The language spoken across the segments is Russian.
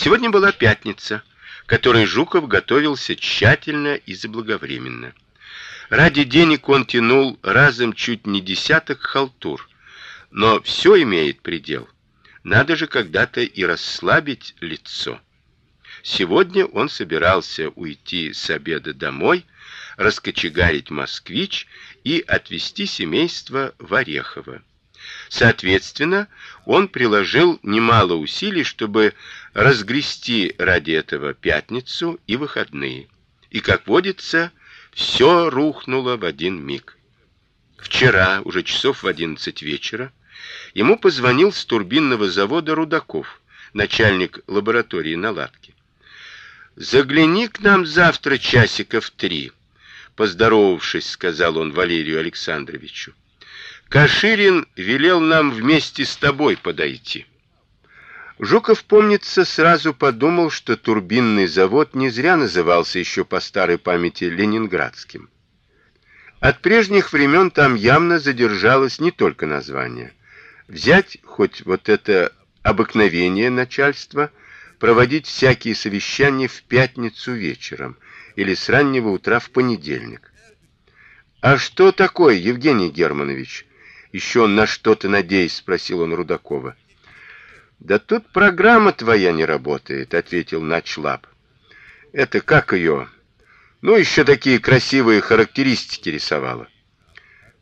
Сегодня была пятница, которой Жуков готовился тщательно и заблаговременно. Ради денег он тянул разом чуть не десяток халтур, но все имеет предел. Надо же когда-то и расслабить лицо. Сегодня он собирался уйти с обеда домой, раскочегарить москвич и отвезти семейство в Орехово. Соответственно, он приложил немало усилий, чтобы разгрести ради этого пятницу и выходные. И как водится, все рухнуло в один миг. Вчера, уже часов в одиннадцать вечера, ему позвонил с турбинного завода Рудаков, начальник лаборатории наладки. Загляни к нам завтра часиков три, поздоровавшись, сказал он Валерию Александровичу. Каширин велел нам вместе с тобой подойти. Жуков, помнится, сразу подумал, что турбинный завод не зря назывался еще по старой памяти Ленинградским. От прежних времен там явно задержалось не только название. Взять хоть вот это обыкновение начальства проводить всякие совещания в пятницу вечером или с раннего утра в понедельник. А что такое, Евгений Германович? Еще на что-то надеясь, спросил он Рудакова. Да тут программа твоя не работает, ответил Начлап. Это как ее? Ну еще такие красивые характеристики рисовала.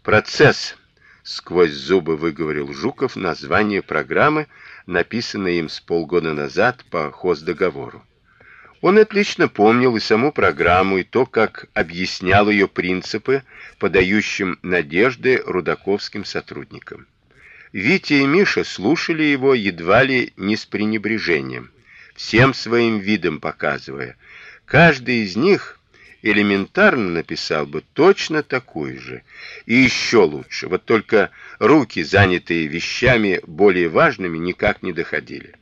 Процесс сквозь зубы выговорил Жуков название программы, написанной им с полгода назад по хоздоговору. Он отлично помнил и саму программу, и то, как объяснял ее принципы подающим надежды рудаковским сотрудникам. Витя и Миша слушали его едва ли не с пренебрежением, всем своим видом показывая, каждый из них элементарно написал бы точно такую же, и еще лучше. Вот только руки, занятые вещами более важными, никак не доходили.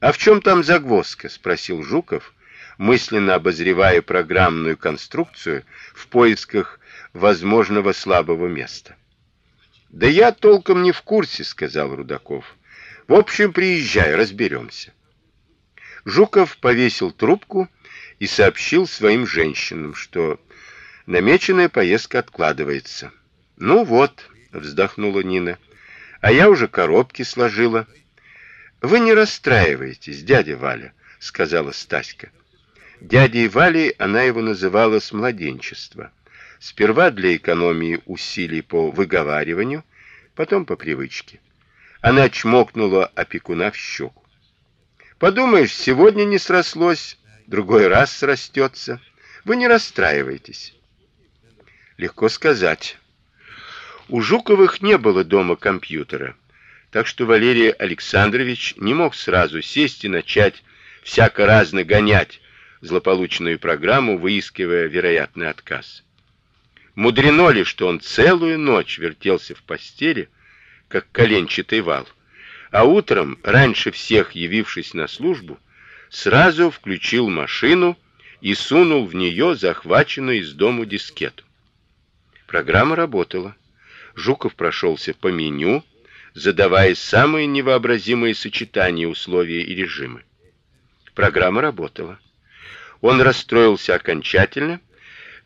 А в чем там загвоздка, спросил Жуков, мысленно обозревая программную конструкцию в поисках возможного слабого места. Да я толком не в курсе, сказал Рудаков. В общем, приезжай, разберемся. Жуков повесил трубку и сообщил своим женщинам, что намеченная поездка откладывается. Ну вот, вздохнула Нина. А я уже коробки сложила. Вы не расстраивайтесь, дядя Валя, сказала Стаська. Дядей Валей она его называла с младенчества. Сперва для экономии усилий по выговариванию, потом по привычке. Она чмокнула опекуна в щеку. Подумаешь, сегодня не срослось, другой раз срастется. Вы не расстраивайтесь. Легко сказать. У Жуковых не было дома компьютера, так что Валерий Александрович не мог сразу сесть и начать всяко разно гонять злополучную программу, выискивая вероятный отказ. Мудрено ли, что он целую ночь вертелся в постели, как коленчатый вал, а утром, раньше всех явившись на службу, сразу включил машину и сунул в нее захваченную из дому дискету. Программа работала. Жуков прошелся по меню, задавая самые невообразимые сочетания условий и режимы. Программа работала. Он расстроился окончательно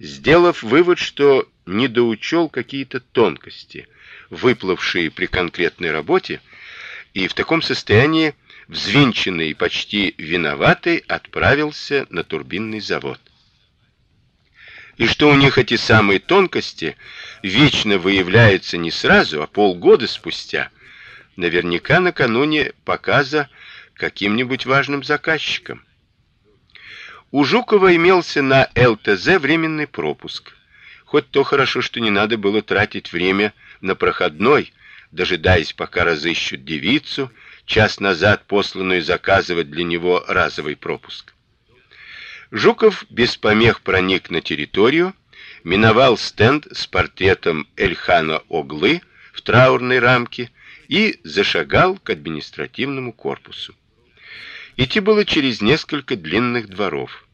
сделав вывод, что недоучел какие-то тонкости, выплывшие при конкретной работе, и в таком состоянии, взвинченный и почти виноватый, отправился на турбинный завод. И что у них эти самые тонкости вечно выявляются не сразу, а полгода спустя, наверняка накануне показа каким-нибудь важным заказчикам. У Жукова имелся на ЛТЗ временный пропуск. Хоть то хорошо, что не надо было тратить время на проходной, дожидаясь, пока разыщут девицу, час назад посланную заказывать для него разовый пропуск. Жуков без помех проник на территорию, миновал стенд с портретом Эльхана Оглы в траурной рамке и зашагал к административному корпусу. Идти было через несколько длинных дворов.